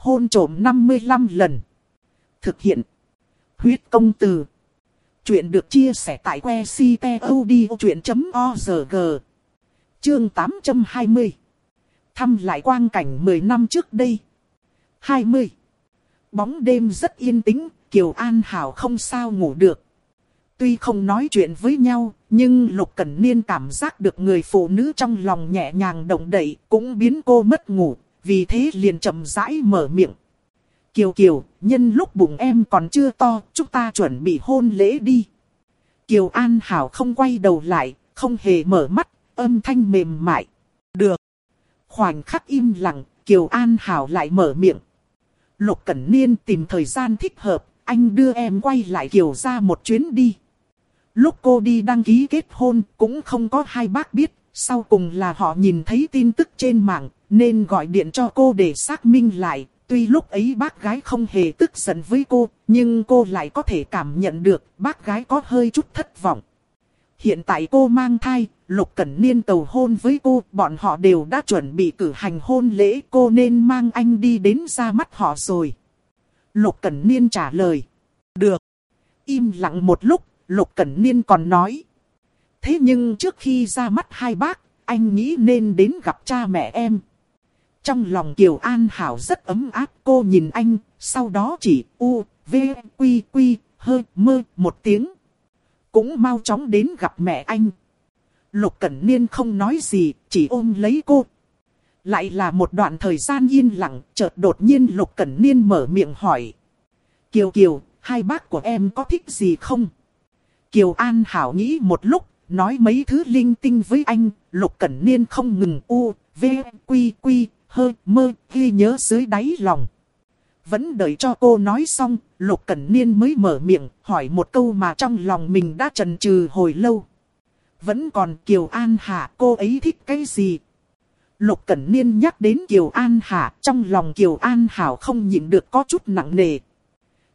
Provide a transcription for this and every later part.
Hôn trổm 55 lần. Thực hiện. Huyết công từ. Chuyện được chia sẻ tại que ctod.org. Chương 820. Thăm lại quang cảnh 10 năm trước đây. 20. Bóng đêm rất yên tĩnh, Kiều An Hảo không sao ngủ được. Tuy không nói chuyện với nhau, nhưng Lục Cẩn Niên cảm giác được người phụ nữ trong lòng nhẹ nhàng động đậy, cũng biến cô mất ngủ, vì thế liền chậm rãi mở miệng. Kiều Kiều, nhân lúc bụng em còn chưa to, chúng ta chuẩn bị hôn lễ đi. Kiều An Hảo không quay đầu lại, không hề mở mắt, âm thanh mềm mại. Được. Khoảnh khắc im lặng, Kiều An Hảo lại mở miệng. Lục Cẩn Niên tìm thời gian thích hợp, anh đưa em quay lại Kiều ra một chuyến đi. Lúc cô đi đăng ký kết hôn cũng không có hai bác biết, sau cùng là họ nhìn thấy tin tức trên mạng, nên gọi điện cho cô để xác minh lại. Tuy lúc ấy bác gái không hề tức giận với cô, nhưng cô lại có thể cảm nhận được bác gái có hơi chút thất vọng. Hiện tại cô mang thai, Lục Cẩn Niên cầu hôn với cô, bọn họ đều đã chuẩn bị cử hành hôn lễ, cô nên mang anh đi đến ra mắt họ rồi. Lục Cẩn Niên trả lời. Được. Im lặng một lúc, Lục Cẩn Niên còn nói. Thế nhưng trước khi ra mắt hai bác, anh nghĩ nên đến gặp cha mẹ em. Trong lòng Kiều An Hảo rất ấm áp cô nhìn anh, sau đó chỉ u, v, quy, quy, hơi, mơ, một tiếng. Cũng mau chóng đến gặp mẹ anh. Lục Cẩn Niên không nói gì, chỉ ôm lấy cô. Lại là một đoạn thời gian yên lặng, chợt đột nhiên Lục Cẩn Niên mở miệng hỏi. Kiều Kiều, hai bác của em có thích gì không? Kiều An Hảo nghĩ một lúc, nói mấy thứ linh tinh với anh, Lục Cẩn Niên không ngừng u, v, quy, quy, hơi, mơ, ghi nhớ dưới đáy lòng. Vẫn đợi cho cô nói xong, Lục Cẩn Niên mới mở miệng, hỏi một câu mà trong lòng mình đã trần trừ hồi lâu. Vẫn còn Kiều An Hạ, cô ấy thích cái gì? Lục Cẩn Niên nhắc đến Kiều An Hạ, trong lòng Kiều An Hảo không nhịn được có chút nặng nề.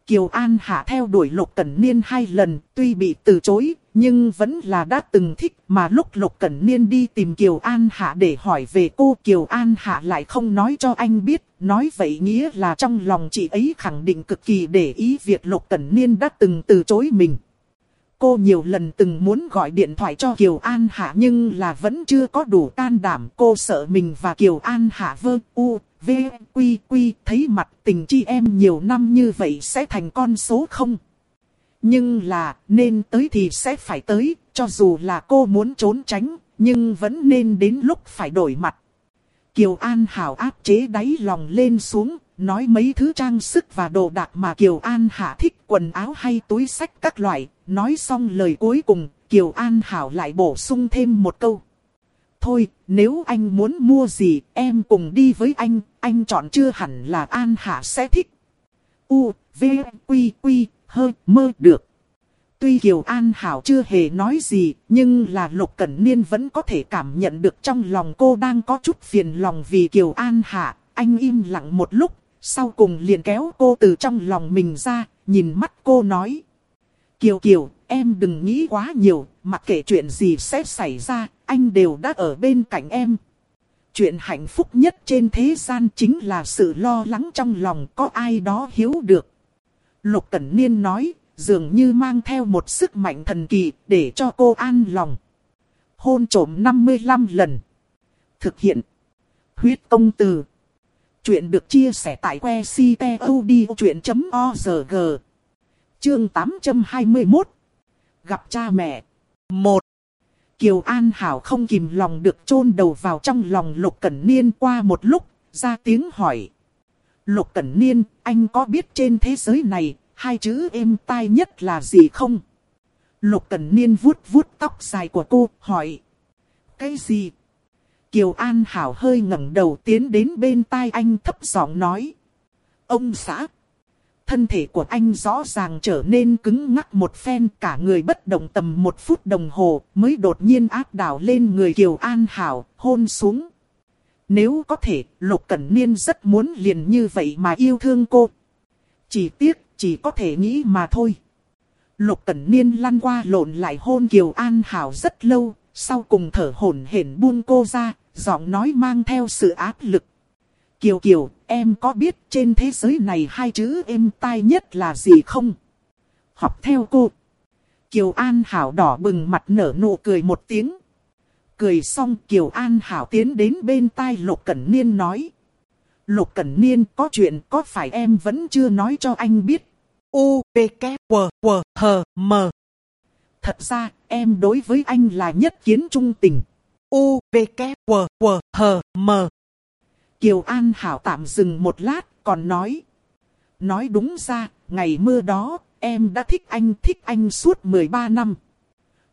Kiều An Hạ theo đuổi Lục Cẩn Niên hai lần, tuy bị từ chối, nhưng vẫn là đã từng thích. Mà lúc Lục Cẩn Niên đi tìm Kiều An Hạ để hỏi về cô, Kiều An Hạ lại không nói cho anh biết. Nói vậy nghĩa là trong lòng chị ấy khẳng định cực kỳ để ý việc Lục Cẩn Niên đã từng từ chối mình. Cô nhiều lần từng muốn gọi điện thoại cho Kiều An Hạ nhưng là vẫn chưa có đủ can đảm. Cô sợ mình và Kiều An Hạ vơ u, v, quy, quy, thấy mặt tình chi em nhiều năm như vậy sẽ thành con số không. Nhưng là, nên tới thì sẽ phải tới, cho dù là cô muốn trốn tránh, nhưng vẫn nên đến lúc phải đổi mặt. Kiều An Hảo áp chế đáy lòng lên xuống, nói mấy thứ trang sức và đồ đạc mà Kiều An Hạ thích quần áo hay túi sách các loại, nói xong lời cuối cùng, Kiều An Hảo lại bổ sung thêm một câu. Thôi, nếu anh muốn mua gì, em cùng đi với anh, anh chọn chưa hẳn là An Hạ sẽ thích. U, V, Quy, Quy, hơi, mơ được. Tuy Kiều An Hảo chưa hề nói gì, nhưng là Lục Cẩn Niên vẫn có thể cảm nhận được trong lòng cô đang có chút phiền lòng vì Kiều An Hạ. Anh im lặng một lúc, sau cùng liền kéo cô từ trong lòng mình ra, nhìn mắt cô nói. Kiều Kiều, em đừng nghĩ quá nhiều, mặc kệ chuyện gì sẽ xảy ra, anh đều đã ở bên cạnh em. Chuyện hạnh phúc nhất trên thế gian chính là sự lo lắng trong lòng có ai đó hiếu được. Lục Cẩn Niên nói, dường như mang theo một sức mạnh thần kỳ để cho cô an lòng. Hôn trổm 55 lần. Thực hiện. Huyết công từ. Chuyện được chia sẻ tại que ctod.org. Chương 821. Gặp cha mẹ. 1. Kiều An Hảo không kìm lòng được chôn đầu vào trong lòng Lục Cẩn Niên qua một lúc, ra tiếng hỏi. Lục Cẩn Niên, anh có biết trên thế giới này, hai chữ êm tai nhất là gì không? Lục Cẩn Niên vuốt vuốt tóc dài của cô, hỏi. Cái gì? Kiều An Hảo hơi ngẩng đầu tiến đến bên tai anh thấp giọng nói. Ông xã. Thân thể của anh rõ ràng trở nên cứng ngắc một phen cả người bất động tầm một phút đồng hồ mới đột nhiên áp đảo lên người Kiều An Hảo, hôn xuống. Nếu có thể, Lục Cẩn Niên rất muốn liền như vậy mà yêu thương cô. Chỉ tiếc, chỉ có thể nghĩ mà thôi. Lục Cẩn Niên lăn qua lộn lại hôn Kiều An Hảo rất lâu, sau cùng thở hổn hển buông cô ra, giọng nói mang theo sự áp lực. Kiều Kiều, em có biết trên thế giới này hai chữ êm tai nhất là gì không? Học theo cô. Kiều An Hảo đỏ bừng mặt nở nụ cười một tiếng. Cười xong Kiều An Hảo tiến đến bên tai Lục Cẩn Niên nói. Lục Cẩn Niên có chuyện có phải em vẫn chưa nói cho anh biết? U, V, K, W, W, H, M. Thật ra, em đối với anh là nhất kiến trung tình. U, V, K, W, W, H, M. Kiều An Hảo tạm dừng một lát, còn nói. Nói đúng ra, ngày mưa đó, em đã thích anh thích anh suốt 13 năm.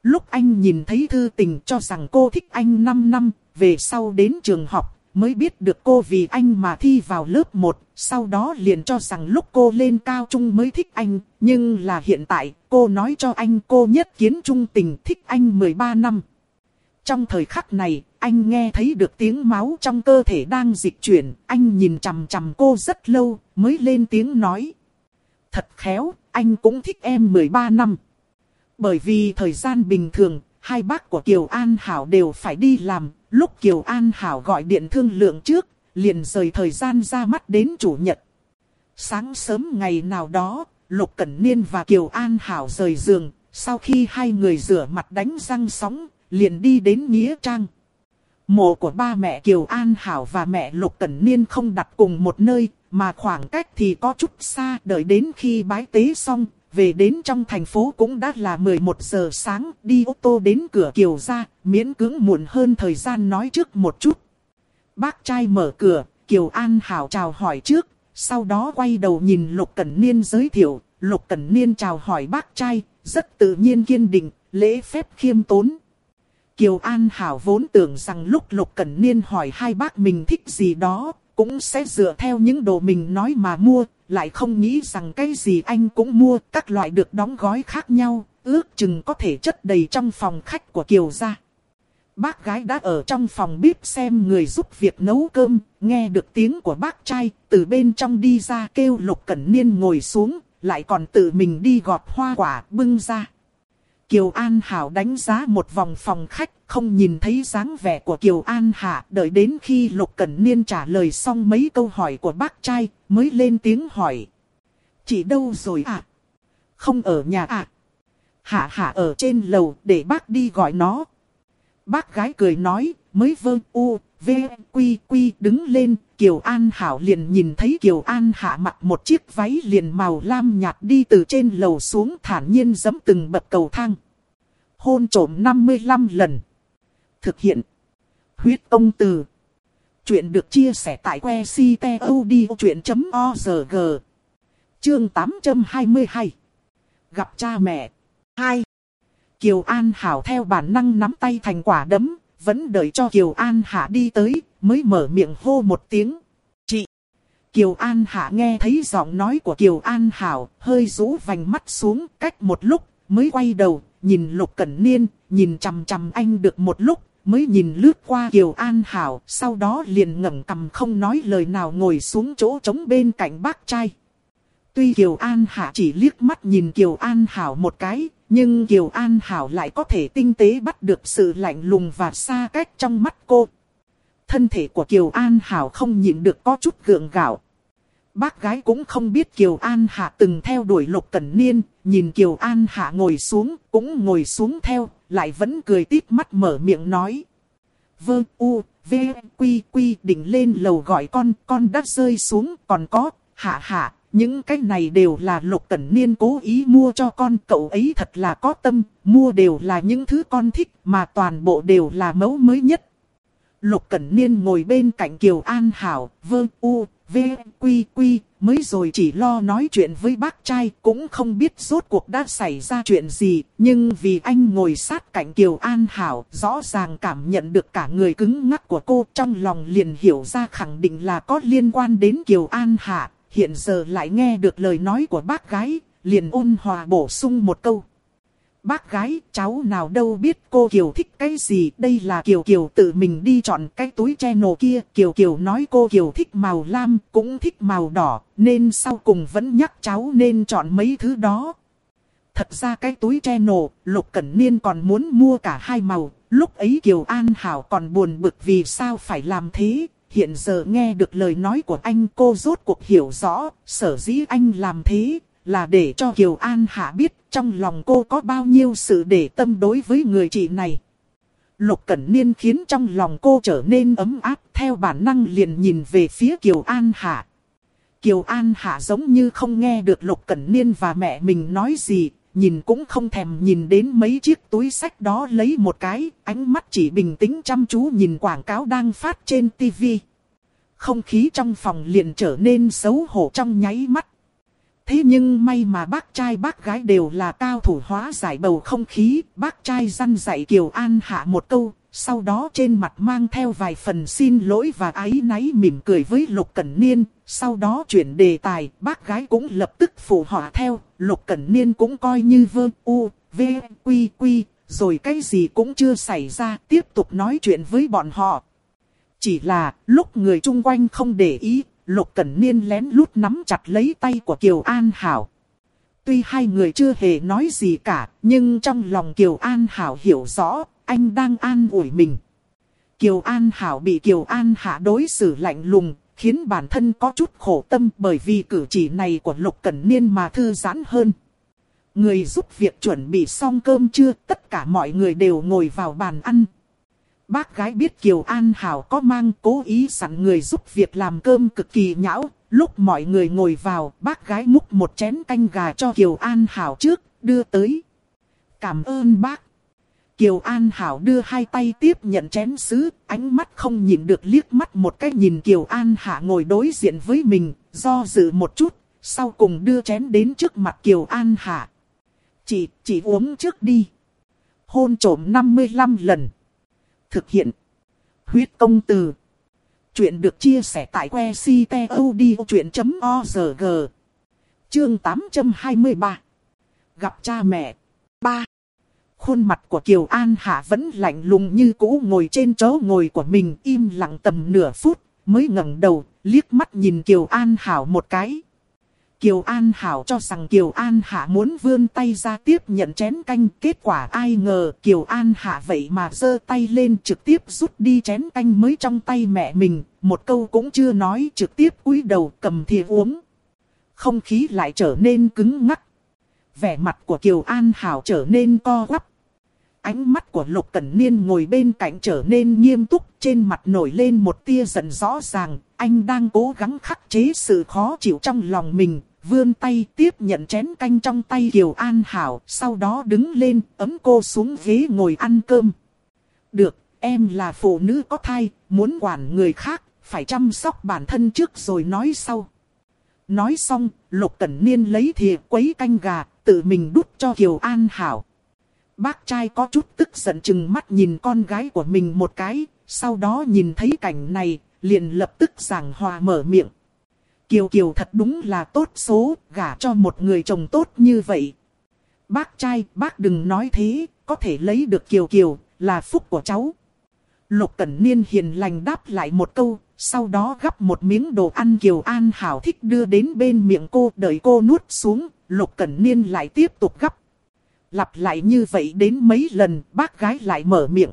Lúc anh nhìn thấy thư tình cho rằng cô thích anh 5 năm, về sau đến trường học, mới biết được cô vì anh mà thi vào lớp 1, sau đó liền cho rằng lúc cô lên cao trung mới thích anh, nhưng là hiện tại cô nói cho anh cô nhất kiến trung tình thích anh 13 năm. Trong thời khắc này, anh nghe thấy được tiếng máu trong cơ thể đang dịch chuyển, anh nhìn chằm chằm cô rất lâu, mới lên tiếng nói. Thật khéo, anh cũng thích em 13 năm. Bởi vì thời gian bình thường, hai bác của Kiều An Hảo đều phải đi làm, lúc Kiều An Hảo gọi điện thương lượng trước, liền rời thời gian ra mắt đến chủ nhật. Sáng sớm ngày nào đó, Lục Cẩn Niên và Kiều An Hảo rời giường, sau khi hai người rửa mặt đánh răng sóng, liền đi đến Nghĩa Trang. Mộ của ba mẹ Kiều An Hảo và mẹ Lục Cẩn Niên không đặt cùng một nơi, mà khoảng cách thì có chút xa, đợi đến khi bái tế xong, về đến trong thành phố cũng đã là 11 giờ sáng, đi ô tô đến cửa Kiều ra, miễn cưỡng muộn hơn thời gian nói trước một chút. Bác trai mở cửa, Kiều An Hảo chào hỏi trước, sau đó quay đầu nhìn Lục Cẩn Niên giới thiệu, Lục Cẩn Niên chào hỏi bác trai, rất tự nhiên kiên định, lễ phép khiêm tốn. Kiều An Hảo vốn tưởng rằng lúc Lục Cẩn Niên hỏi hai bác mình thích gì đó, cũng sẽ dựa theo những đồ mình nói mà mua, lại không nghĩ rằng cái gì anh cũng mua, các loại được đóng gói khác nhau, ước chừng có thể chất đầy trong phòng khách của Kiều gia. Bác gái đã ở trong phòng bếp xem người giúp việc nấu cơm, nghe được tiếng của bác trai, từ bên trong đi ra kêu Lục Cẩn Niên ngồi xuống, lại còn tự mình đi gọt hoa quả bưng ra. Kiều An Hảo đánh giá một vòng phòng khách, không nhìn thấy dáng vẻ của Kiều An Hạ, đợi đến khi Lục Cẩn Niên trả lời xong mấy câu hỏi của bác trai, mới lên tiếng hỏi. Chị đâu rồi ạ? À? Không ở nhà ạ? À? Hạ hạ ở trên lầu, để bác đi gọi nó. Bác gái cười nói, mới vơ u, v, quy quy đứng lên, Kiều An Hảo liền nhìn thấy Kiều An Hạ mặt một chiếc váy liền màu lam nhạt đi từ trên lầu xuống thản nhiên dẫm từng bậc cầu thang. Hôn trổm 55 lần. Thực hiện. Huyết ông từ. Chuyện được chia sẻ tại que ctod.org. Chương 822. Gặp cha mẹ. 2. Kiều An Hảo theo bản năng nắm tay thành quả đấm, vẫn đợi cho Kiều An Hạ đi tới, mới mở miệng hô một tiếng. Chị! Kiều An Hạ nghe thấy giọng nói của Kiều An Hảo, hơi rũ vành mắt xuống, cách một lúc, mới quay đầu, nhìn Lục Cẩn Niên, nhìn chằm chằm anh được một lúc, mới nhìn lướt qua Kiều An Hảo, sau đó liền ngẩng cầm không nói lời nào ngồi xuống chỗ trống bên cạnh bác trai. Tuy Kiều An Hạ chỉ liếc mắt nhìn Kiều An Hảo một cái, nhưng Kiều An Hảo lại có thể tinh tế bắt được sự lạnh lùng và xa cách trong mắt cô. Thân thể của Kiều An Hảo không nhịn được có chút gượng gạo. Bác gái cũng không biết Kiều An Hạ từng theo đuổi Lục Cẩn Niên, nhìn Kiều An Hạ ngồi xuống, cũng ngồi xuống theo, lại vẫn cười tít mắt mở miệng nói. Vơ u, v, quy quy định lên lầu gọi con, con đã rơi xuống, còn có, hạ hạ, những cái này đều là Lục Cẩn Niên cố ý mua cho con, cậu ấy thật là có tâm, mua đều là những thứ con thích, mà toàn bộ đều là mẫu mới nhất. Lục Cẩn Niên ngồi bên cạnh Kiều An Hảo, vơ u, v, quy quy, mới rồi chỉ lo nói chuyện với bác trai, cũng không biết rốt cuộc đã xảy ra chuyện gì, nhưng vì anh ngồi sát cạnh Kiều An Hảo, rõ ràng cảm nhận được cả người cứng ngắc của cô, trong lòng liền hiểu ra khẳng định là có liên quan đến Kiều An Hạ, hiện giờ lại nghe được lời nói của bác gái, liền ôn hòa bổ sung một câu. Bác gái, cháu nào đâu biết cô Kiều thích cái gì, đây là Kiều Kiều tự mình đi chọn cái túi che nổ kia. Kiều Kiều nói cô Kiều thích màu lam, cũng thích màu đỏ, nên sau cùng vẫn nhắc cháu nên chọn mấy thứ đó. Thật ra cái túi che nổ, Lục Cẩn Niên còn muốn mua cả hai màu, lúc ấy Kiều An Hảo còn buồn bực vì sao phải làm thế, hiện giờ nghe được lời nói của anh cô rốt cuộc hiểu rõ, sở dĩ anh làm thế, là để cho Kiều An Hạ biết trong lòng cô có bao nhiêu sự để tâm đối với người chị này. Lục Cẩn Niên khiến trong lòng cô trở nên ấm áp theo bản năng liền nhìn về phía Kiều An Hạ. Kiều An Hạ giống như không nghe được Lục Cẩn Niên và mẹ mình nói gì, nhìn cũng không thèm nhìn đến mấy chiếc túi sách đó lấy một cái, ánh mắt chỉ bình tĩnh chăm chú nhìn quảng cáo đang phát trên tivi. Không khí trong phòng liền trở nên xấu hổ trong nháy mắt. Thế nhưng may mà bác trai bác gái đều là cao thủ hóa giải bầu không khí, bác trai răn dạy Kiều An hạ một câu, sau đó trên mặt mang theo vài phần xin lỗi và ái náy mỉm cười với Lục Cẩn Niên, sau đó chuyển đề tài, bác gái cũng lập tức phụ họa theo, Lục Cẩn Niên cũng coi như vơ u, v, quy quy, rồi cái gì cũng chưa xảy ra, tiếp tục nói chuyện với bọn họ. Chỉ là, lúc người chung quanh không để ý, Lục Cẩn Niên lén lút nắm chặt lấy tay của Kiều An Hảo. Tuy hai người chưa hề nói gì cả, nhưng trong lòng Kiều An Hảo hiểu rõ, anh đang an ủi mình. Kiều An Hảo bị Kiều An Hạ đối xử lạnh lùng, khiến bản thân có chút khổ tâm bởi vì cử chỉ này của Lục Cẩn Niên mà thư giãn hơn. Người giúp việc chuẩn bị xong cơm chưa, tất cả mọi người đều ngồi vào bàn ăn. Bác gái biết Kiều An Hảo có mang cố ý sẵn người giúp việc làm cơm cực kỳ nhão. Lúc mọi người ngồi vào, bác gái múc một chén canh gà cho Kiều An Hảo trước, đưa tới. Cảm ơn bác. Kiều An Hảo đưa hai tay tiếp nhận chén sứ, ánh mắt không nhìn được liếc mắt một cái nhìn Kiều An Hạ ngồi đối diện với mình, do dự một chút, sau cùng đưa chén đến trước mặt Kiều An Hạ. Chị, chị uống trước đi. Hôn trổm 55 lần. Thực hiện. Huyết công từ. Chuyện được chia sẻ tại que ctod.org. Chương 823. Gặp cha mẹ. 3. Khuôn mặt của Kiều An Hạ vẫn lạnh lùng như cũ ngồi trên chỗ ngồi của mình im lặng tầm nửa phút, mới ngẩng đầu, liếc mắt nhìn Kiều An Hảo một cái. Kiều An Hảo cho rằng Kiều An Hạ muốn vươn tay ra tiếp nhận chén canh. Kết quả ai ngờ Kiều An Hạ vậy mà giơ tay lên trực tiếp rút đi chén canh mới trong tay mẹ mình. Một câu cũng chưa nói trực tiếp cúi đầu cầm thìa uống. Không khí lại trở nên cứng ngắc. Vẻ mặt của Kiều An Hảo trở nên co quắp. Ánh mắt của Lục Cẩn Niên ngồi bên cạnh trở nên nghiêm túc, trên mặt nổi lên một tia giận rõ ràng, anh đang cố gắng khắc chế sự khó chịu trong lòng mình, vươn tay tiếp nhận chén canh trong tay Kiều An Hảo, sau đó đứng lên, ấm cô xuống ghế ngồi ăn cơm. Được, em là phụ nữ có thai, muốn quản người khác, phải chăm sóc bản thân trước rồi nói sau. Nói xong, Lục Cẩn Niên lấy thìa quấy canh gà, tự mình đút cho Kiều An Hảo. Bác trai có chút tức giận chừng mắt nhìn con gái của mình một cái, sau đó nhìn thấy cảnh này, liền lập tức giảng hòa mở miệng. Kiều Kiều thật đúng là tốt số, gả cho một người chồng tốt như vậy. Bác trai, bác đừng nói thế, có thể lấy được Kiều Kiều, là phúc của cháu. Lục Cẩn Niên hiền lành đáp lại một câu, sau đó gắp một miếng đồ ăn Kiều An Hảo thích đưa đến bên miệng cô, đợi cô nuốt xuống, Lục Cẩn Niên lại tiếp tục gắp. Lặp lại như vậy đến mấy lần, bác gái lại mở miệng.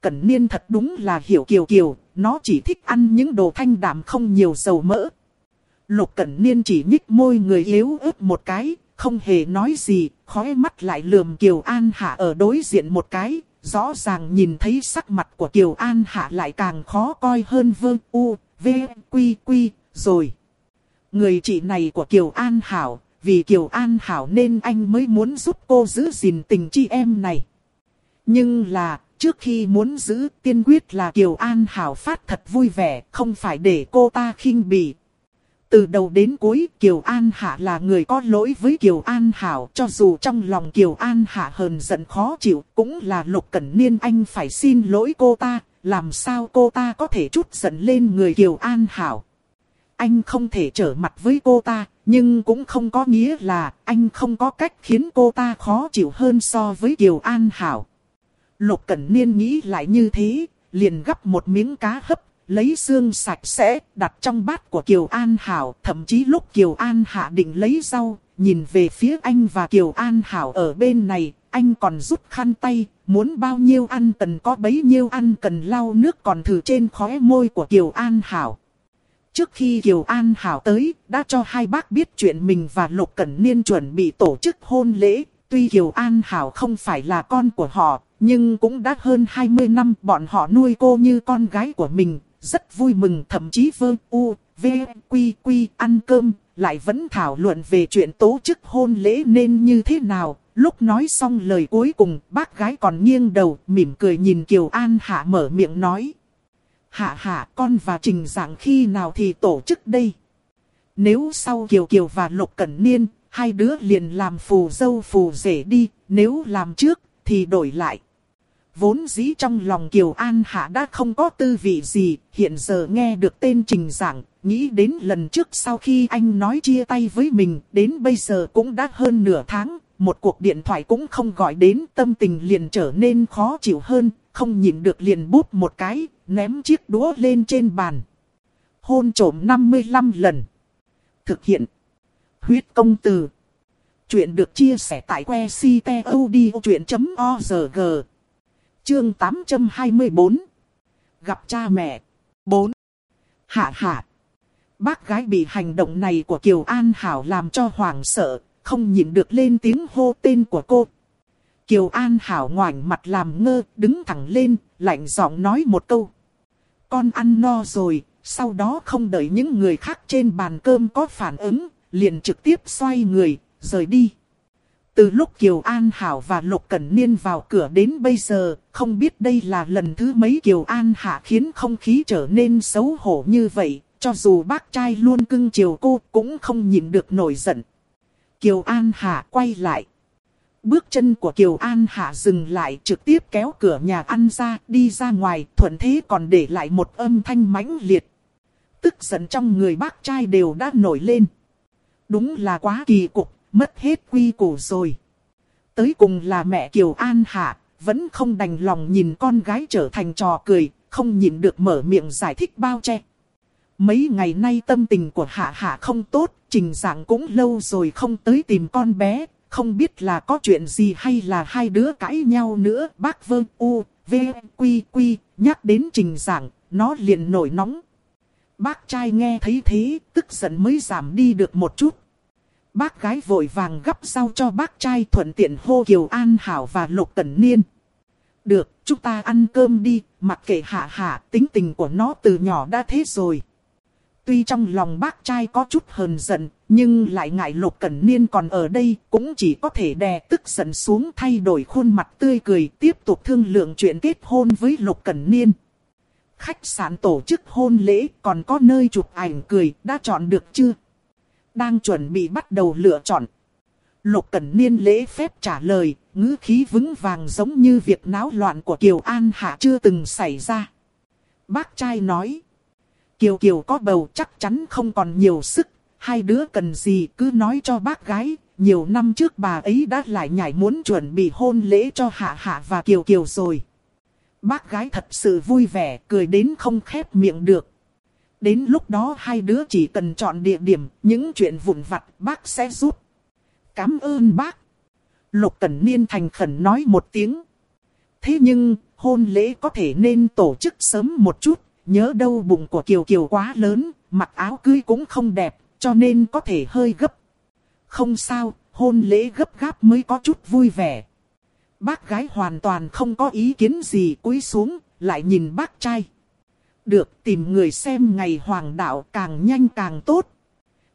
Cẩn Niên thật đúng là hiểu Kiều Kiều, nó chỉ thích ăn những đồ thanh đạm không nhiều dầu mỡ, Lục Cẩn Niên chỉ nhích môi người yếu ớt một cái, không hề nói gì, khói mắt lại lườm Kiều An Hạ ở đối diện một cái, rõ ràng nhìn thấy sắc mặt của Kiều An Hạ lại càng khó coi hơn vương u, v, quy quy, rồi. Người chị này của Kiều An Hảo, vì Kiều An Hảo nên anh mới muốn giúp cô giữ gìn tình chị em này. Nhưng là, trước khi muốn giữ tiên quyết là Kiều An Hảo phát thật vui vẻ, không phải để cô ta khinh bỉ, từ đầu đến cuối Kiều An Hạ là người có lỗi với Kiều An Hảo cho dù trong lòng Kiều An Hạ hờn giận khó chịu cũng là Lục Cẩn Niên anh phải xin lỗi cô ta, làm sao cô ta có thể chút giận lên người Kiều An Hảo. Anh không thể trở mặt với cô ta, nhưng cũng không có nghĩa là anh không có cách khiến cô ta khó chịu hơn so với Kiều An Hảo. Lục Cẩn Niên nghĩ lại như thế, liền gắp một miếng cá hấp lấy xương sạch sẽ, đặt trong bát của Kiều An Hảo. Thậm chí lúc Kiều An Hạ định lấy rau, nhìn về phía anh và Kiều An Hảo ở bên này, anh còn rút khăn tay, muốn bao nhiêu ăn cần có bấy nhiêu ăn cần lau nước còn thử trên khóe môi của Kiều An Hảo. Trước khi Kiều An Hảo tới, đã cho hai bác biết chuyện mình và Lục Cẩn Niên chuẩn bị tổ chức hôn lễ. Tuy Kiều An Hảo không phải là con của họ, nhưng cũng đã hơn 20 năm bọn họ nuôi cô như con gái của mình. Rất vui mừng thậm chí vơ u, v, quy quy ăn cơm, lại vẫn thảo luận về chuyện tổ chức hôn lễ nên như thế nào. Lúc nói xong lời cuối cùng, bác gái còn nghiêng đầu, mỉm cười nhìn Kiều An Hạ mở miệng nói. Hạ hạ con và Trình Giảng khi nào thì tổ chức đây? Nếu sau Kiều Kiều và Lục Cẩn Niên, hai đứa liền làm phù dâu phù rể đi, nếu làm trước thì đổi lại. Vốn dĩ trong lòng Kiều An Hạ đã không có tư vị gì, hiện giờ nghe được tên Trình Giảng, nghĩ đến lần trước sau khi anh nói chia tay với mình, đến bây giờ cũng đã hơn nửa tháng, một cuộc điện thoại cũng không gọi đến, tâm tình liền trở nên khó chịu hơn, không nhịn được liền bút một cái, ném chiếc đũa lên trên bàn. Hôn trổm 55 lần. Thực hiện. Huyết công từ. Chuyện được chia sẻ tại que ctod.org. Chương 824. Gặp cha mẹ. 4. Hạ hạ. Bác gái bị hành động này của Kiều An Hảo làm cho hoảng sợ, không nhịn được lên tiếng hô tên của cô. Kiều An Hảo ngoảnh mặt làm ngơ, đứng thẳng lên, lạnh giọng nói một câu. Con ăn no rồi, sau đó không đợi những người khác trên bàn cơm có phản ứng, liền trực tiếp xoay người, rời đi. Từ lúc Kiều An Hảo và Lục Cẩn Niên vào cửa đến bây giờ, không biết đây là lần thứ mấy Kiều An Hạ khiến không khí trở nên xấu hổ như vậy, cho dù bác trai luôn cưng chiều cô cũng không nhịn được nổi giận. Kiều An Hạ quay lại. Bước chân của Kiều An Hạ dừng lại trực tiếp kéo cửa nhà ăn ra, đi ra ngoài, thuận thế còn để lại một âm thanh mãnh liệt. Tức giận trong người bác trai đều đã nổi lên. Đúng là quá kỳ cục, mất hết quy củ rồi. Tới cùng là mẹ Kiều An Hạ, vẫn không đành lòng nhìn con gái trở thành trò cười, không nhìn được mở miệng giải thích bao che. Mấy ngày nay tâm tình của Hạ Hạ không tốt, trình dạng cũng lâu rồi không tới tìm con bé, không biết là có chuyện gì hay là hai đứa cãi nhau nữa. Bác Vương U, V, Quy, Quy, nhắc đến trình giảng, nó liền nổi nóng. Bác trai nghe thấy thế, tức giận mới giảm đi được một chút. Bác gái vội vàng gấp rau cho bác trai thuận tiện hô Kiều An Hảo và Lục Cẩn Niên. Được, chúng ta ăn cơm đi, mặc kệ hạ hạ, tính tình của nó từ nhỏ đã thế rồi. Tuy trong lòng bác trai có chút hờn giận, nhưng lại ngại Lục Cẩn Niên còn ở đây, cũng chỉ có thể đè tức giận xuống thay đổi khuôn mặt tươi cười tiếp tục thương lượng chuyện kết hôn với Lục Cẩn Niên. Khách sạn tổ chức hôn lễ còn có nơi chụp ảnh cười đã chọn được chưa? Đang chuẩn bị bắt đầu lựa chọn. Lục Cẩn Niên lễ phép trả lời, ngữ khí vững vàng giống như việc náo loạn của Kiều An Hạ chưa từng xảy ra. Bác trai nói. Kiều Kiều có bầu chắc chắn không còn nhiều sức, hai đứa cần gì cứ nói cho bác gái. Nhiều năm trước bà ấy đã lại nhảy muốn chuẩn bị hôn lễ cho Hạ Hạ và Kiều Kiều rồi. Bác gái thật sự vui vẻ, cười đến không khép miệng được. Đến lúc đó hai đứa chỉ cần chọn địa điểm, những chuyện vụn vặt bác sẽ giúp. Cảm ơn bác. Lục Cẩn Niên thành khẩn nói một tiếng. Thế nhưng, hôn lễ có thể nên tổ chức sớm một chút, nhớ đâu bụng của Kiều Kiều quá lớn, mặc áo cưới cũng không đẹp, cho nên có thể hơi gấp. Không sao, hôn lễ gấp gáp mới có chút vui vẻ. Bác gái hoàn toàn không có ý kiến gì cúi xuống, lại nhìn bác trai. Được tìm người xem ngày hoàng đạo càng nhanh càng tốt.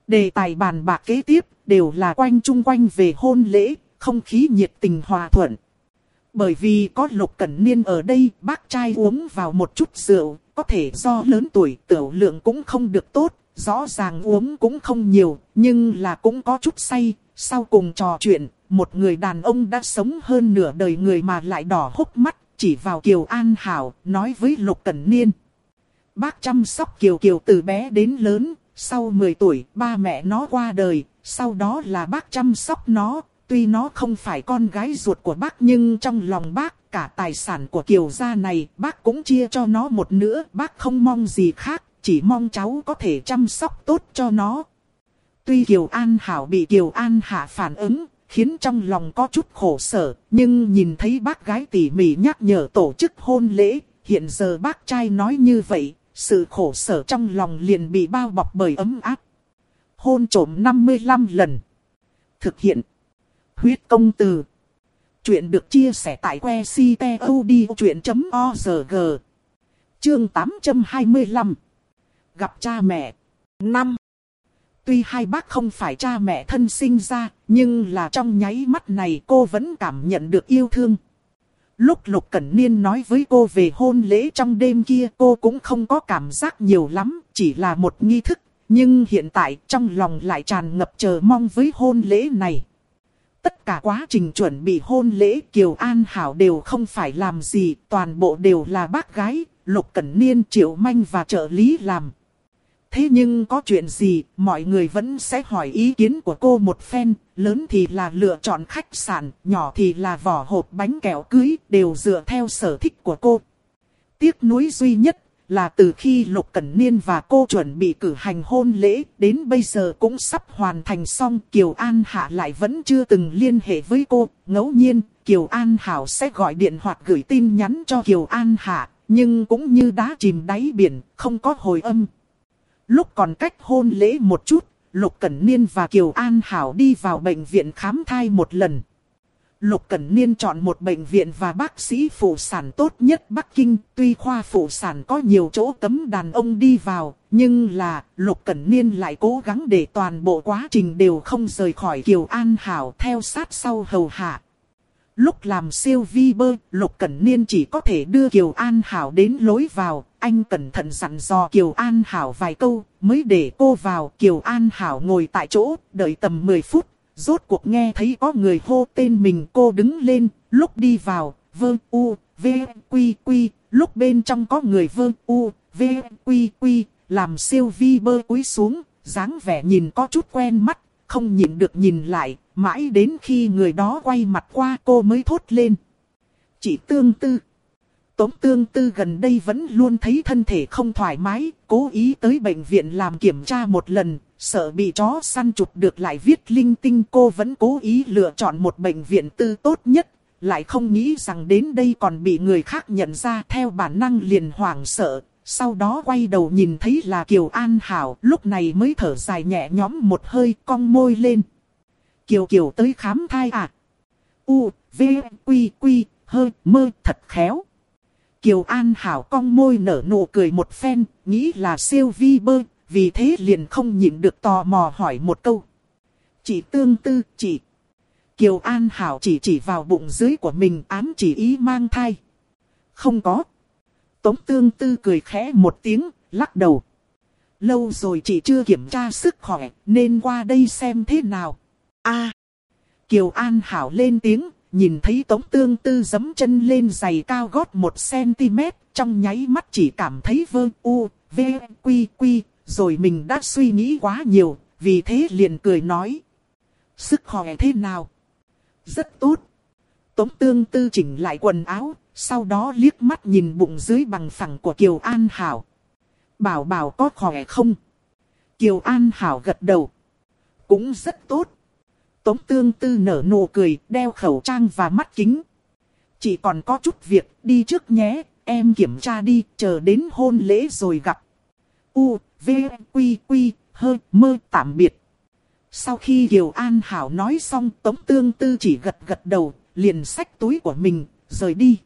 Đề tài bàn bạc kế tiếp đều là quanh chung quanh về hôn lễ, không khí nhiệt tình hòa thuận. Bởi vì có lục cẩn niên ở đây, bác trai uống vào một chút rượu, có thể do lớn tuổi tiểu lượng cũng không được tốt, rõ ràng uống cũng không nhiều, nhưng là cũng có chút say. Sau cùng trò chuyện, một người đàn ông đã sống hơn nửa đời người mà lại đỏ hốc mắt, chỉ vào Kiều An Hảo, nói với Lục Cẩn Niên. Bác chăm sóc Kiều Kiều từ bé đến lớn, sau 10 tuổi ba mẹ nó qua đời, sau đó là bác chăm sóc nó, tuy nó không phải con gái ruột của bác nhưng trong lòng bác cả tài sản của Kiều gia này bác cũng chia cho nó một nửa, bác không mong gì khác, chỉ mong cháu có thể chăm sóc tốt cho nó. Tuy Kiều An Hảo bị Kiều An Hạ phản ứng, khiến trong lòng có chút khổ sở, nhưng nhìn thấy bác gái tỉ mỉ nhắc nhở tổ chức hôn lễ, hiện giờ bác trai nói như vậy, sự khổ sở trong lòng liền bị bao bọc bởi ấm áp. Hôn trổm 55 lần. Thực hiện. Huyết công từ. Chuyện được chia sẻ tại que ctod.org. Chương 825. Gặp cha mẹ. 5. Tuy hai bác không phải cha mẹ thân sinh ra, nhưng là trong nháy mắt này cô vẫn cảm nhận được yêu thương. Lúc Lục Cẩn Niên nói với cô về hôn lễ trong đêm kia cô cũng không có cảm giác nhiều lắm, chỉ là một nghi thức. Nhưng hiện tại trong lòng lại tràn ngập chờ mong với hôn lễ này. Tất cả quá trình chuẩn bị hôn lễ Kiều An Hảo đều không phải làm gì, toàn bộ đều là bác gái, Lục Cẩn Niên, Triệu Manh và trợ lý làm. Thế nhưng có chuyện gì, mọi người vẫn sẽ hỏi ý kiến của cô một phen, lớn thì là lựa chọn khách sạn, nhỏ thì là vỏ hộp bánh kẹo cưới, đều dựa theo sở thích của cô. Tiếc nuối duy nhất là từ khi Lục Cẩn Niên và cô chuẩn bị cử hành hôn lễ, đến bây giờ cũng sắp hoàn thành xong, Kiều An Hạ lại vẫn chưa từng liên hệ với cô, ngẫu nhiên, Kiều An Hảo sẽ gọi điện hoặc gửi tin nhắn cho Kiều An Hạ, nhưng cũng như đá chìm đáy biển, không có hồi âm. Lúc còn cách hôn lễ một chút, Lục Cẩn Niên và Kiều An Hảo đi vào bệnh viện khám thai một lần. Lục Cẩn Niên chọn một bệnh viện và bác sĩ phụ sản tốt nhất Bắc Kinh. Tuy khoa phụ sản có nhiều chỗ cấm đàn ông đi vào, nhưng là Lục Cẩn Niên lại cố gắng để toàn bộ quá trình đều không rời khỏi Kiều An Hảo theo sát sau hầu hạ. Lúc làm siêu vi bơ, Lục Cẩn Niên chỉ có thể đưa Kiều An Hảo đến lối vào. Anh cẩn thận dặn dò Kiều An Hảo vài câu, mới để cô vào. Kiều An Hảo ngồi tại chỗ, đợi tầm 10 phút. Rốt cuộc nghe thấy có người hô tên mình cô đứng lên, lúc đi vào, vơ u, v, quy quy, lúc bên trong có người vơ u, v, quy quy, làm siêu vi bơ cúi xuống, dáng vẻ nhìn có chút quen mắt, không nhìn được nhìn lại, mãi đến khi người đó quay mặt qua cô mới thốt lên. Chỉ tương tư. Tống tương tư gần đây vẫn luôn thấy thân thể không thoải mái, cố ý tới bệnh viện làm kiểm tra một lần, sợ bị chó săn chụp được lại viết linh tinh cô vẫn cố ý lựa chọn một bệnh viện tư tốt nhất, lại không nghĩ rằng đến đây còn bị người khác nhận ra theo bản năng liền hoảng sợ. Sau đó quay đầu nhìn thấy là Kiều An Hảo, lúc này mới thở dài nhẹ nhõm một hơi cong môi lên. Kiều Kiều tới khám thai à? U, V, Quy, Quy, hơi, mơ, thật khéo. Kiều An Hảo cong môi nở nụ cười một phen, nghĩ là siêu vi bơ, vì thế liền không nhịn được tò mò hỏi một câu. Chỉ tương tư, chỉ. Kiều An Hảo chỉ chỉ vào bụng dưới của mình ám chỉ ý mang thai. Không có. Tống tương tư cười khẽ một tiếng, lắc đầu. Lâu rồi chị chưa kiểm tra sức khỏe, nên qua đây xem thế nào. a Kiều An Hảo lên tiếng, nhìn thấy Tống Tương Tư giấm chân lên giày cao gót 1cm, trong nháy mắt chỉ cảm thấy vơ u, v, quy quy, rồi mình đã suy nghĩ quá nhiều, vì thế liền cười nói. Sức khỏe thế nào? Rất tốt. Tống Tương Tư chỉnh lại quần áo, sau đó liếc mắt nhìn bụng dưới bằng phẳng của Kiều An Hảo. Bảo bảo có khỏe không? Kiều An Hảo gật đầu. Cũng rất tốt. Tống tương tư nở nụ cười, đeo khẩu trang và mắt kính. Chỉ còn có chút việc, đi trước nhé, em kiểm tra đi, chờ đến hôn lễ rồi gặp. U, V, Quy, Quy, Hơ, Mơ, tạm biệt. Sau khi Kiều An Hảo nói xong, Tống Tương Tư chỉ gật gật đầu, liền xách túi của mình, rời đi.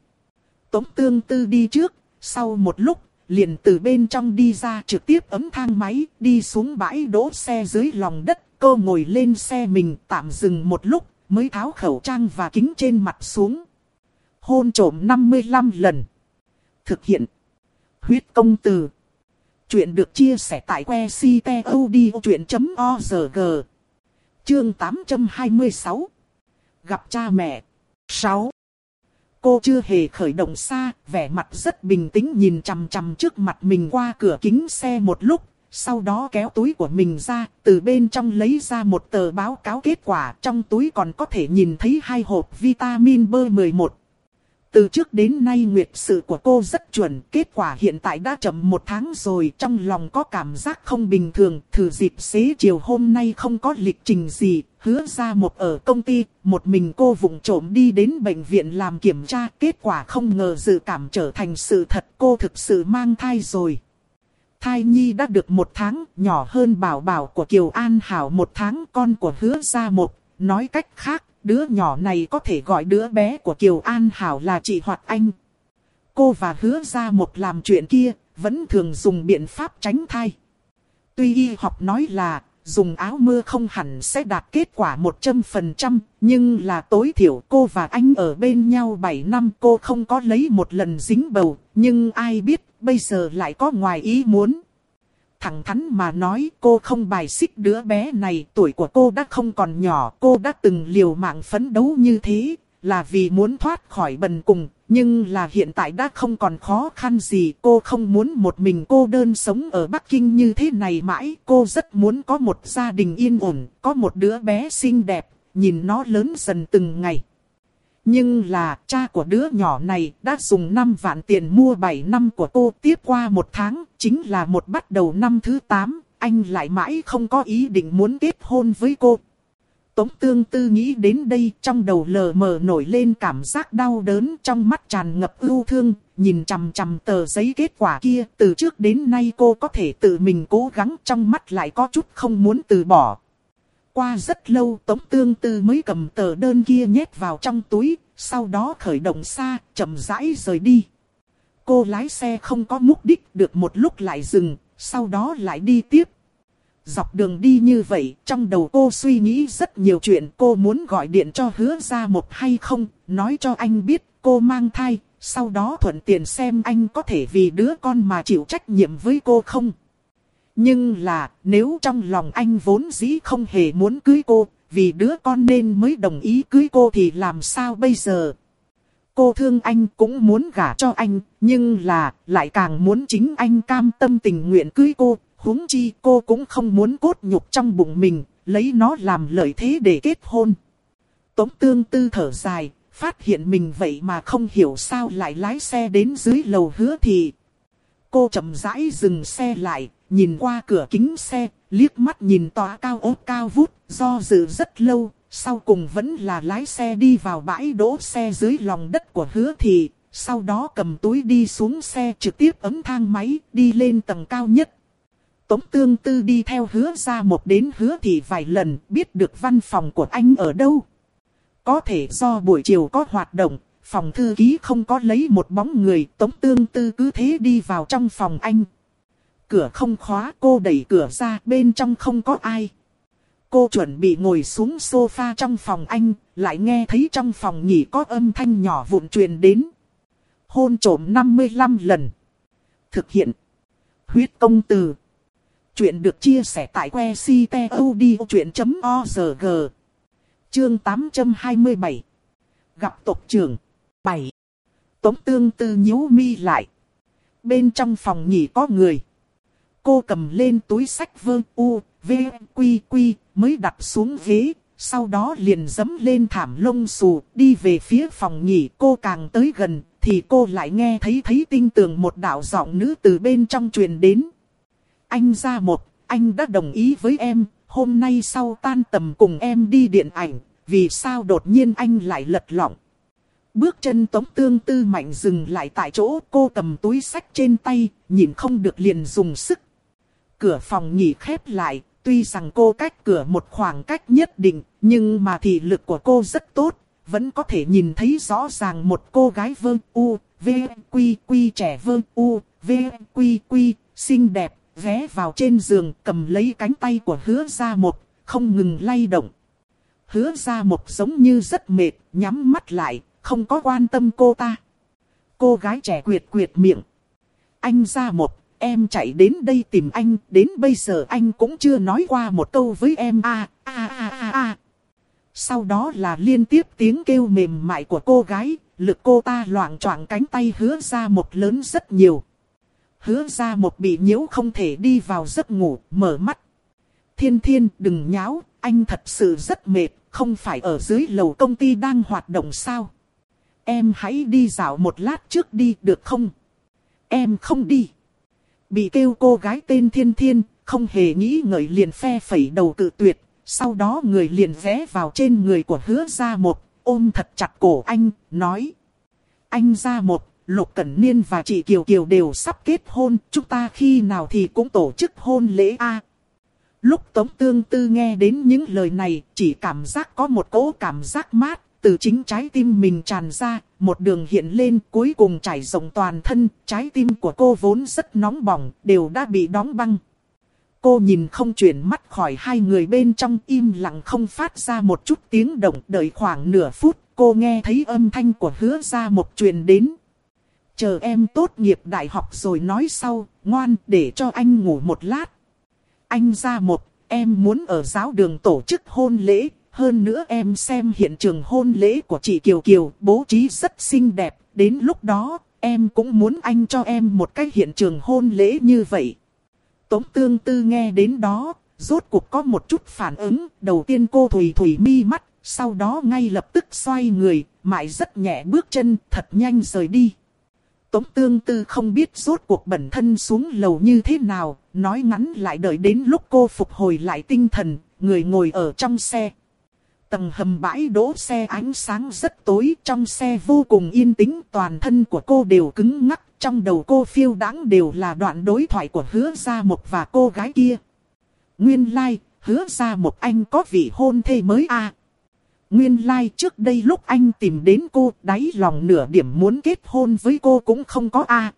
Tống Tương Tư đi trước, sau một lúc, liền từ bên trong đi ra trực tiếp ấm thang máy, đi xuống bãi đỗ xe dưới lòng đất. Cô ngồi lên xe mình tạm dừng một lúc, mới tháo khẩu trang và kính trên mặt xuống. Hôn trổm 55 lần. Thực hiện. Huyết công từ. Chuyện được chia sẻ tại que ctod.org. Chương 826. Gặp cha mẹ. 6. Cô chưa hề khởi động xa, vẻ mặt rất bình tĩnh nhìn chằm chằm trước mặt mình qua cửa kính xe một lúc, sau đó kéo túi của mình ra, từ bên trong lấy ra một tờ báo cáo kết quả, trong túi còn có thể nhìn thấy hai hộp vitamin B11. Từ trước đến nay nguyệt sự của cô rất chuẩn, kết quả hiện tại đã chậm một tháng rồi, trong lòng có cảm giác không bình thường, thử dịp xế chiều hôm nay không có lịch trình gì, hứa ra một ở công ty, một mình cô vụng trộm đi đến bệnh viện làm kiểm tra, kết quả không ngờ dự cảm trở thành sự thật, cô thực sự mang thai rồi. Thai nhi đã được một tháng, nhỏ hơn bảo bảo của Kiều An Hảo một tháng, con của hứa ra một, nói cách khác, đứa nhỏ này có thể gọi đứa bé của Kiều An Hảo là chị Hoạt anh. Cô và hứa ra một làm chuyện kia, vẫn thường dùng biện pháp tránh thai. Tuy y học nói là dùng áo mưa không hẳn sẽ đạt kết quả 100%, nhưng là tối thiểu cô và anh ở bên nhau 7 năm cô không có lấy một lần dính bầu, nhưng ai biết bây giờ lại có ngoài ý muốn. Thẳng thắn mà nói cô không bài xích đứa bé này, tuổi của cô đã không còn nhỏ, cô đã từng liều mạng phấn đấu như thế, là vì muốn thoát khỏi bần cùng, nhưng là hiện tại đã không còn khó khăn gì. Cô không muốn một mình cô đơn sống ở Bắc Kinh như thế này mãi. Cô rất muốn có một gia đình yên ổn, có một đứa bé xinh đẹp, nhìn nó lớn dần từng ngày. Nhưng là cha của đứa nhỏ này đã dùng 5 vạn tiền mua 7 năm của cô tiếp qua một tháng, chính là một bắt đầu năm thứ 8, anh lại mãi không có ý định muốn kết hôn với cô. Tống tương tư nghĩ đến đây trong đầu lờ mờ nổi lên cảm giác đau đớn trong mắt tràn ngập ưu thương, nhìn chằm chằm tờ giấy kết quả kia. Từ trước đến nay cô có thể tự mình cố gắng trong mắt lại có chút không muốn từ bỏ. Qua rất lâu Tống tương tư mới cầm tờ đơn kia nhét vào trong túi, sau đó khởi động xa, chậm rãi rời đi. Cô lái xe không có mục đích được một lúc lại dừng, sau đó lại đi tiếp. Dọc đường đi như vậy, trong đầu cô suy nghĩ rất nhiều chuyện. Cô muốn gọi điện cho hứa ra một hay không, nói cho anh biết cô mang thai. Sau đó thuận tiện xem anh có thể vì đứa con mà chịu trách nhiệm với cô không. Nhưng là, nếu trong lòng anh vốn dĩ không hề muốn cưới cô, vì đứa con nên mới đồng ý cưới cô thì làm sao bây giờ? Cô thương anh cũng muốn gả cho anh, nhưng là, lại càng muốn chính anh cam tâm tình nguyện cưới cô, huống chi cô cũng không muốn cốt nhục trong bụng mình, lấy nó làm lợi thế để kết hôn. Tống tương tư thở dài, phát hiện mình vậy mà không hiểu sao lại lái xe đến dưới lầu hứa thì. Cô chậm rãi dừng xe lại, nhìn qua cửa kính xe, liếc mắt nhìn tòa cao ốt cao vút, do dự rất lâu, sau cùng vẫn là lái xe đi vào bãi đỗ xe dưới lòng đất của hứa thị, sau đó cầm túi đi xuống xe trực tiếp ấm thang máy, đi lên tầng cao nhất. Tống tương tư đi theo hứa ra một đến hứa Thị vài lần biết được văn phòng của anh ở đâu. Có thể do buổi chiều có hoạt động, phòng thư ký không có lấy một bóng người, tống tương tư cứ thế đi vào trong phòng anh. Cửa không khóa, cô đẩy cửa ra, bên trong không có ai. Cô chuẩn bị ngồi xuống sofa trong phòng anh, lại nghe thấy trong phòng nghỉ có âm thanh nhỏ vụn truyền đến. Hôn trổm 55 lần. Thực hiện. Huyết công từ. Chuyện được chia sẻ tại que ctod.org. Chương 827. Gặp tộc trưởng. 7. Tống tương tư nhíu mi lại. Bên trong phòng nghỉ có người. Cô cầm lên túi sách vơ u, v, quy quy, mới đặt xuống ghế. Sau đó liền dấm lên thảm lông xù, đi về phía phòng nghỉ. Cô càng tới gần, thì cô lại nghe thấy thấy tinh tường một đạo giọng nữ từ bên trong truyền đến anh ra một, anh đã đồng ý với em, hôm nay sau tan tầm cùng em đi điện ảnh, vì sao đột nhiên anh lại lật lọng. Bước chân tống tương tư mạnh dừng lại tại chỗ cô cầm túi sách trên tay, nhìn không được liền dùng sức. Cửa phòng nghỉ khép lại, tuy rằng cô cách cửa một khoảng cách nhất định, nhưng mà thị lực của cô rất tốt, vẫn có thể nhìn thấy rõ ràng một cô gái vơ u, v, quy quy trẻ vơ u, v, quy quy, xinh đẹp, ghé vào trên giường cầm lấy cánh tay của hứa ra một, không ngừng lay động. Hứa ra một giống như rất mệt, nhắm mắt lại, không có quan tâm cô ta. Cô gái trẻ quyệt quyệt miệng. Anh ra một, em chạy đến đây tìm anh, đến bây giờ anh cũng chưa nói qua một câu với em a a a a a. Sau đó là liên tiếp tiếng kêu mềm mại của cô gái, lực cô ta loạn choạng cánh tay hứa ra một lớn rất nhiều hứa ra một bị nhiễu không thể đi vào giấc ngủ, mở mắt. Thiên thiên đừng nháo, anh thật sự rất mệt, không phải ở dưới lầu công ty đang hoạt động sao. Em hãy đi dạo một lát trước đi được không? Em không đi. Bị kêu cô gái tên thiên thiên, không hề nghĩ ngợi liền phe phẩy đầu cự tuyệt, Sau đó người liền ghé vào trên người của hứa gia một, ôm thật chặt cổ anh, nói. Anh gia một, Lục Cẩn Niên và chị Kiều Kiều đều sắp kết hôn, chúng ta khi nào thì cũng tổ chức hôn lễ a. Lúc Tống Tương Tư nghe đến những lời này, chỉ cảm giác có một cỗ cảm giác mát, từ chính trái tim mình tràn ra, một đường hiện lên cuối cùng trải rộng toàn thân, trái tim của cô vốn rất nóng bỏng, đều đã bị đóng băng. Cô nhìn không chuyển mắt khỏi hai người bên trong im lặng không phát ra một chút tiếng động đợi khoảng nửa phút, cô nghe thấy âm thanh của hứa ra một truyền đến. Chờ em tốt nghiệp đại học rồi nói sau, ngoan để cho anh ngủ một lát. Anh ra một, em muốn ở giáo đường tổ chức hôn lễ, hơn nữa em xem hiện trường hôn lễ của chị Kiều Kiều bố trí rất xinh đẹp, đến lúc đó em cũng muốn anh cho em một cái hiện trường hôn lễ như vậy. Tống tương tư nghe đến đó, rốt cuộc có một chút phản ứng, đầu tiên cô thủy thủy mi mắt, sau đó ngay lập tức xoay người, mại rất nhẹ bước chân, thật nhanh rời đi. Tống tương tư không biết rốt cuộc bẩn thân xuống lầu như thế nào, nói ngắn lại đợi đến lúc cô phục hồi lại tinh thần, người ngồi ở trong xe. Tầng hầm bãi đỗ xe ánh sáng rất tối, trong xe vô cùng yên tĩnh, toàn thân của cô đều cứng ngắc, trong đầu cô phiêu đáng đều là đoạn đối thoại của hứa gia một và cô gái kia. Nguyên lai, like, hứa gia một anh có vị hôn thê mới à. Nguyên lai like, trước đây lúc anh tìm đến cô, đáy lòng nửa điểm muốn kết hôn với cô cũng không có a à.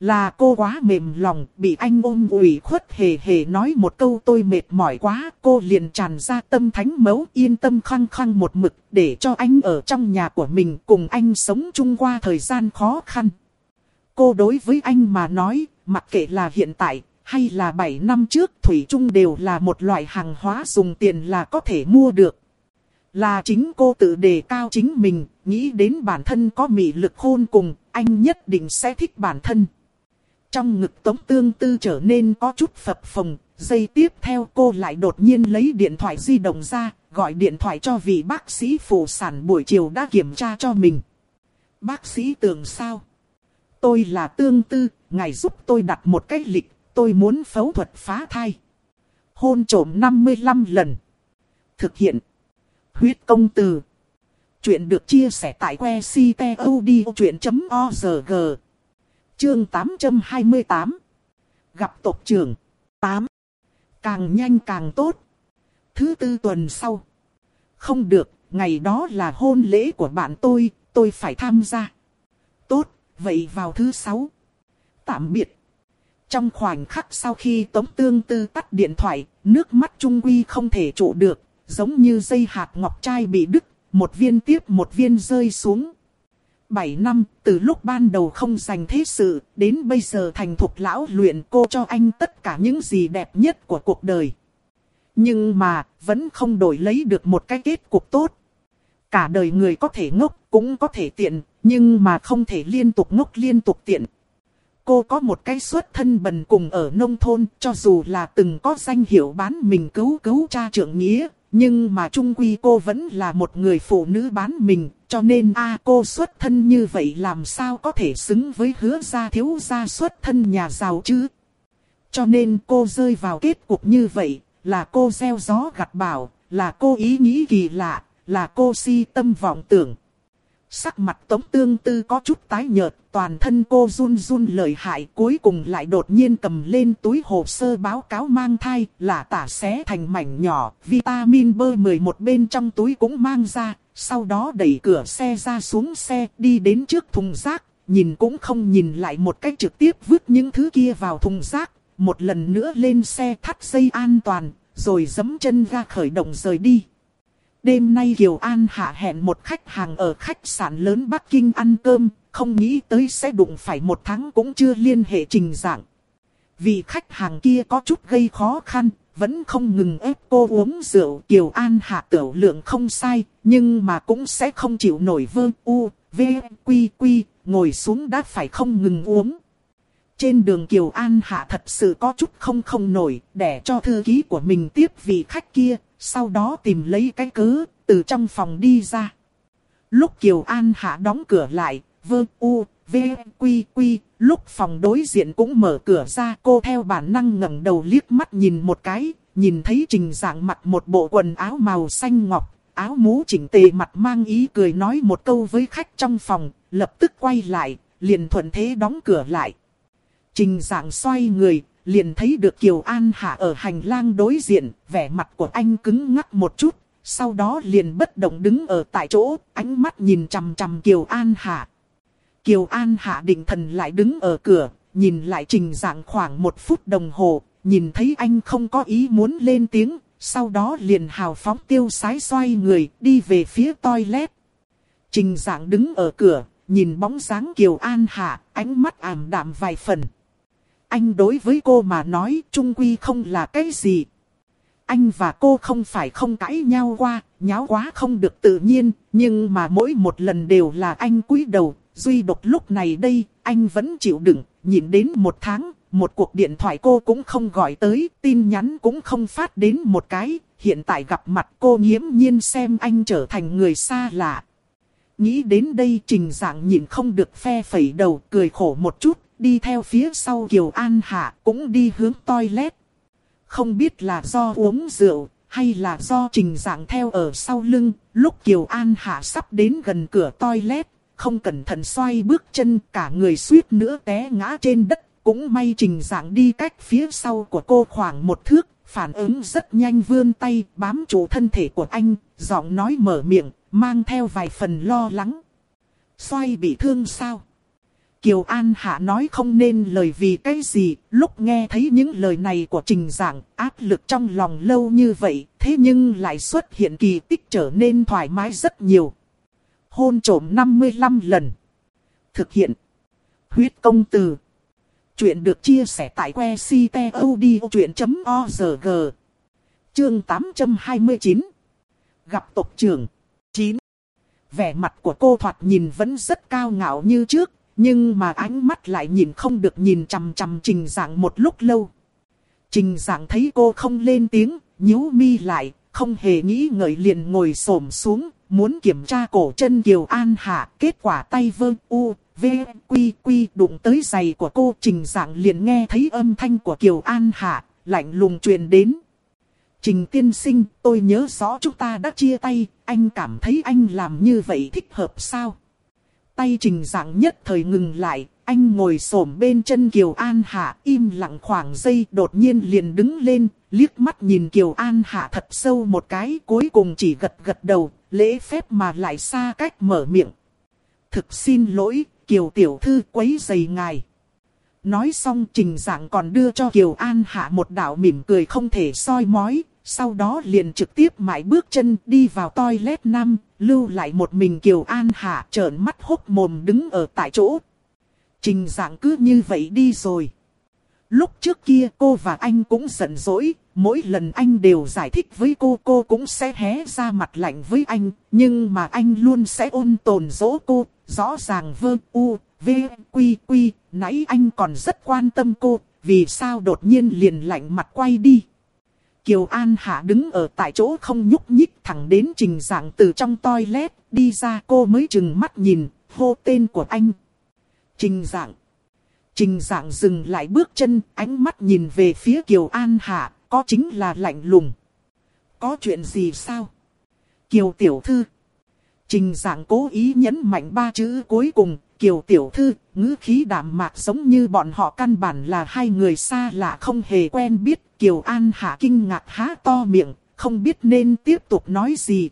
Là cô quá mềm lòng, bị anh ôm ủy khuất hề hề nói một câu tôi mệt mỏi quá, cô liền tràn ra tâm thánh mấu yên tâm khăng khăng một mực, để cho anh ở trong nhà của mình cùng anh sống chung qua thời gian khó khăn. Cô đối với anh mà nói, mặc kệ là hiện tại, hay là 7 năm trước, Thủy chung đều là một loại hàng hóa dùng tiền là có thể mua được. Là chính cô tự đề cao chính mình, nghĩ đến bản thân có mị lực khôn cùng, anh nhất định sẽ thích bản thân. Trong ngực tống tương tư trở nên có chút phập phồng, giây tiếp theo cô lại đột nhiên lấy điện thoại di động ra, gọi điện thoại cho vị bác sĩ phụ sản buổi chiều đã kiểm tra cho mình. Bác sĩ tưởng sao? Tôi là tương tư, ngài giúp tôi đặt một cách lịch, tôi muốn phẫu thuật phá thai. Hôn trổm 55 lần. Thực hiện. Huyết công từ. Chuyện được chia sẻ tại que ctod.org. Chương 828 Gặp tộc trưởng. 8 Càng nhanh càng tốt. Thứ tư tuần sau. Không được, ngày đó là hôn lễ của bạn tôi, tôi phải tham gia. Tốt, vậy vào thứ sáu. Tạm biệt. Trong khoảnh khắc sau khi Tống Tương Tư tắt điện thoại, nước mắt Trung Quy không thể trụ được, giống như dây hạt ngọc trai bị đứt, một viên tiếp một viên rơi xuống. 7 năm, từ lúc ban đầu không dành thế sự, đến bây giờ thành thục lão luyện cô cho anh tất cả những gì đẹp nhất của cuộc đời. Nhưng mà, vẫn không đổi lấy được một cái kết cục tốt. Cả đời người có thể ngốc, cũng có thể tiện, nhưng mà không thể liên tục ngốc liên tục tiện. Cô có một cái xuất thân bần cùng ở nông thôn, cho dù là từng có danh hiệu bán mình cứu cứu cha trưởng nghĩa, nhưng mà trung quy cô vẫn là một người phụ nữ bán mình, cho nên a cô xuất thân như vậy làm sao có thể xứng với hứa gia thiếu gia xuất thân nhà giàu chứ. Cho nên cô rơi vào kết cục như vậy, là cô gieo gió gặt bảo, là cô ý nghĩ kỳ lạ, là cô si tâm vọng tưởng. Sắc mặt tống tương tư có chút tái nhợt, toàn thân cô run run lợi hại cuối cùng lại đột nhiên cầm lên túi hồ sơ báo cáo mang thai, là tả xé thành mảnh nhỏ, vitamin B11 bên trong túi cũng mang ra, sau đó đẩy cửa xe ra xuống xe, đi đến trước thùng rác, nhìn cũng không nhìn lại một cách trực tiếp vứt những thứ kia vào thùng rác, một lần nữa lên xe thắt dây an toàn, rồi giấm chân ra khởi động rời đi. Đêm nay Kiều An hạ hẹn một khách hàng ở khách sạn lớn Bắc Kinh ăn cơm, không nghĩ tới sẽ đụng phải một tháng cũng chưa liên hệ trình dạng. Vì khách hàng kia có chút gây khó khăn, vẫn không ngừng ép cô uống rượu. Kiều An hạ tiểu lượng không sai, nhưng mà cũng sẽ không chịu nổi vơ u, v, quy quy, ngồi xuống đã phải không ngừng uống. Trên đường Kiều An Hạ thật sự có chút không không nổi, để cho thư ký của mình tiếp vị khách kia, sau đó tìm lấy cái cớ, từ trong phòng đi ra. Lúc Kiều An Hạ đóng cửa lại, vơ u, v, quy quy, lúc phòng đối diện cũng mở cửa ra cô theo bản năng ngẩng đầu liếc mắt nhìn một cái, nhìn thấy trình dạng mặc một bộ quần áo màu xanh ngọc, áo mũ chỉnh tề mặt mang ý cười nói một câu với khách trong phòng, lập tức quay lại, liền thuận thế đóng cửa lại. Trình dạng xoay người, liền thấy được Kiều An Hạ ở hành lang đối diện, vẻ mặt của anh cứng ngắc một chút, sau đó liền bất động đứng ở tại chỗ, ánh mắt nhìn chằm chằm Kiều An Hạ. Kiều An Hạ định thần lại đứng ở cửa, nhìn lại trình dạng khoảng một phút đồng hồ, nhìn thấy anh không có ý muốn lên tiếng, sau đó liền hào phóng tiêu sái xoay người đi về phía toilet. Trình dạng đứng ở cửa, nhìn bóng dáng Kiều An Hạ, ánh mắt ảm đạm vài phần. Anh đối với cô mà nói trung quy không là cái gì. Anh và cô không phải không cãi nhau qua, nháo quá không được tự nhiên, nhưng mà mỗi một lần đều là anh cúi đầu, duy độc lúc này đây, anh vẫn chịu đựng, nhìn đến một tháng, một cuộc điện thoại cô cũng không gọi tới, tin nhắn cũng không phát đến một cái, hiện tại gặp mặt cô nghiễm nhiên xem anh trở thành người xa lạ. Nghĩ đến đây trình dạng nhìn không được phe phẩy đầu, cười khổ một chút, đi theo phía sau Kiều An Hạ cũng đi hướng toilet. Không biết là do uống rượu, hay là do trình dạng theo ở sau lưng, lúc Kiều An Hạ sắp đến gần cửa toilet, không cẩn thận xoay bước chân cả người suýt nữa té ngã trên đất. Cũng may trình dạng đi cách phía sau của cô khoảng một thước, phản ứng rất nhanh vươn tay bám trụ thân thể của anh, giọng nói mở miệng, mang theo vài phần lo lắng. Xoay bị thương sao? Kiều An Hạ nói không nên lời vì cái gì, lúc nghe thấy những lời này của trình giảng, áp lực trong lòng lâu như vậy, thế nhưng lại xuất hiện kỳ tích trở nên thoải mái rất nhiều. Hôn trổm 55 lần. Thực hiện. Huyết công từ. Chuyện được chia sẻ tại que ctod.org. Chương 829. Gặp tộc trưởng. 9. Vẻ mặt của cô thoạt nhìn vẫn rất cao ngạo như trước, nhưng mà ánh mắt lại nhìn không được nhìn chằm chằm trình dạng một lúc lâu. Trình dạng thấy cô không lên tiếng, nhíu mi lại, không hề nghĩ ngợi liền ngồi xổm xuống, muốn kiểm tra cổ chân Kiều An Hạ. Kết quả tay vơ u, v, quy quy đụng tới giày của cô. Trình dạng liền nghe thấy âm thanh của Kiều An Hạ, lạnh lùng truyền đến. Trình tiên sinh, tôi nhớ rõ chúng ta đã chia tay, anh cảm thấy anh làm như vậy thích hợp sao? Tay trình dạng nhất thời ngừng lại, anh ngồi xổm bên chân Kiều An Hạ im lặng khoảng giây đột nhiên liền đứng lên, liếc mắt nhìn Kiều An Hạ thật sâu một cái cuối cùng chỉ gật gật đầu, lễ phép mà lại xa cách mở miệng. Thực xin lỗi, Kiều Tiểu Thư quấy giày ngài. Nói xong trình giảng còn đưa cho Kiều An Hạ một đạo mỉm cười không thể soi mói, sau đó liền trực tiếp mãi bước chân đi vào toilet nam, lưu lại một mình Kiều An Hạ trợn mắt hốc mồm đứng ở tại chỗ. Trình dạng cứ như vậy đi rồi. Lúc trước kia cô và anh cũng giận dỗi, mỗi lần anh đều giải thích với cô cô cũng sẽ hé ra mặt lạnh với anh, nhưng mà anh luôn sẽ ôn tồn dỗ cô, rõ ràng vơ u, v, quy quy, nãy anh còn rất quan tâm cô, vì sao đột nhiên liền lạnh mặt quay đi. Kiều An Hạ đứng ở tại chỗ không nhúc nhích thẳng đến trình dạng từ trong toilet, đi ra cô mới chừng mắt nhìn, hô tên của anh. Trình dạng. Trình dạng dừng lại bước chân, ánh mắt nhìn về phía Kiều An Hạ, có chính là lạnh lùng. Có chuyện gì sao? Kiều Tiểu Thư. Trình dạng cố ý nhấn mạnh ba chữ cuối cùng, Kiều Tiểu Thư, ngữ khí đạm mạc giống như bọn họ căn bản là hai người xa lạ không hề quen biết. Kiều An Hạ kinh ngạc há to miệng, không biết nên tiếp tục nói gì.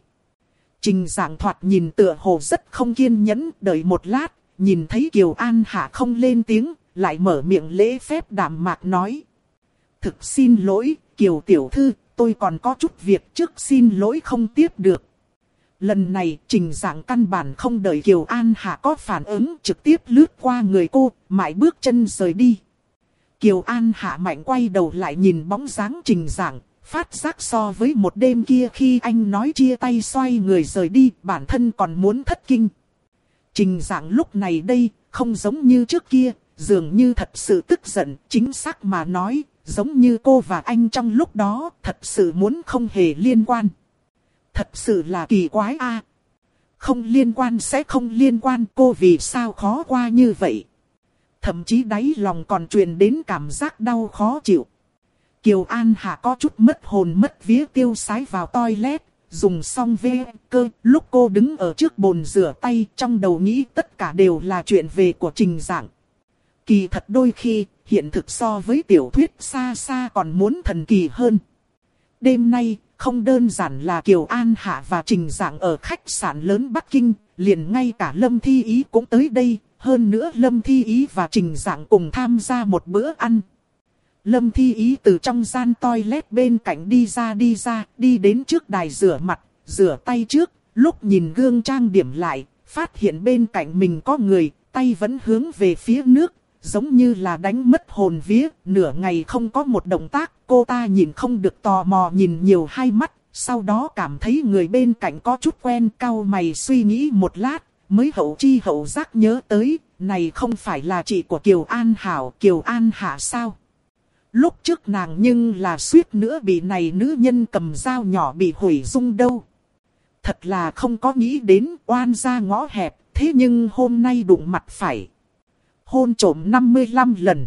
Trình dạng thoạt nhìn tựa hồ rất không kiên nhẫn, đợi một lát, nhìn thấy Kiều An Hạ không lên tiếng, lại mở miệng lễ phép đạm mạc nói. Thực xin lỗi, Kiều Tiểu Thư, tôi còn có chút việc trước xin lỗi không tiếp được. Lần này trình dạng căn bản không đợi Kiều An Hạ có phản ứng trực tiếp lướt qua người cô, mãi bước chân rời đi. Kiều An Hạ mạnh quay đầu lại nhìn bóng dáng trình dạng, phát giác so với một đêm kia khi anh nói chia tay xoay người rời đi, bản thân còn muốn thất kinh. Trình dạng lúc này đây, không giống như trước kia, dường như thật sự tức giận, chính xác mà nói, giống như cô và anh trong lúc đó, thật sự muốn không hề liên quan. Thật sự là kỳ quái a. Không liên quan sẽ không liên quan cô vì sao khó qua như vậy. Thậm chí đáy lòng còn truyền đến cảm giác đau khó chịu. Kiều An Hạ có chút mất hồn mất vía tiêu sái vào toilet, dùng xong vê cơ, lúc cô đứng ở trước bồn rửa tay trong đầu nghĩ tất cả đều là chuyện về của trình dạng. Kỳ thật đôi khi, hiện thực so với tiểu thuyết xa xa còn muốn thần kỳ hơn. Đêm nay, không đơn giản là Kiều An Hạ và Trình Dạng ở khách sạn lớn Bắc Kinh, liền ngay cả Lâm Thi Ý cũng tới đây, hơn nữa Lâm Thi Ý và Trình Dạng cùng tham gia một bữa ăn. Lâm Thi Ý từ trong gian toilet bên cạnh đi ra đi ra, đi đến trước đài rửa mặt, rửa tay trước, lúc nhìn gương trang điểm lại, phát hiện bên cạnh mình có người, tay vẫn hướng về phía nước, giống như là đánh mất hồn vía, nửa ngày không có một động tác, cô ta nhìn không được tò mò nhìn nhiều hai mắt, sau đó cảm thấy người bên cạnh có chút quen cau mày suy nghĩ một lát, mới hậu chi hậu giác nhớ tới, này không phải là chị của Kiều An Hảo, Kiều An Hạ sao? Lúc trước nàng nhưng là suýt nữa bị này nữ nhân cầm dao nhỏ bị hủy dung đâu. Thật là không có nghĩ đến oan ra ngõ hẹp, thế nhưng hôm nay đụng mặt phải. Hôn trổm 55 lần.